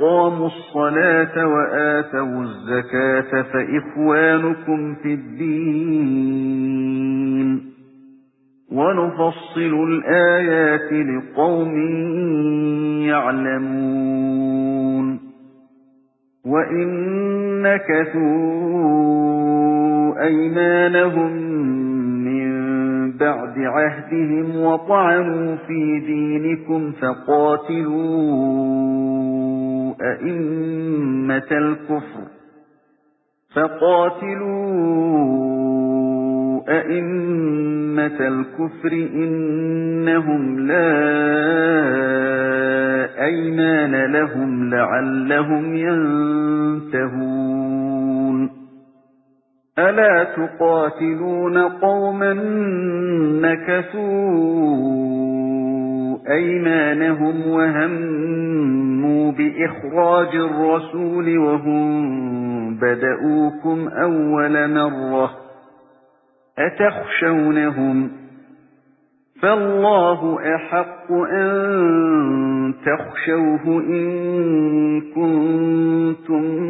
وأقاموا الصلاة وآتوا الزكاة فإخوانكم في الدين. ونفصل الآيات لقوم يعلمون. وإن نكثوا أيمانهم بَعْدِ عَهْدِهِمْ وَطَعَنُوا فِي دِينِكُمْ فَقَاتِلُوا أَئِمَّةَ الْكُفْرِ. فَقَاتِلُوا أَئِمَّةَ الْكُفْرِ إِنَّهُمْ لَا أَيْمَانَ لَهُمْ لَعَلَّهُمْ يَنْتَهُونَ. أَلَا تُقَاتِلُونَ قَوْمًا نَكَثُوا أَيْمَانَهُمْ وَهَمُّوا بِإِخْرَاجِ الرَّسُولِ وَهُمْ بَدَؤُوكُمْ أَوَّلَ مَرَّةٍ أَتَخْشَوْنَهُمْ فَاللَّهُ أَحَقُّ أَن تَخْشَوْهُ إِن كُنتُم مُّؤْمِنِينَ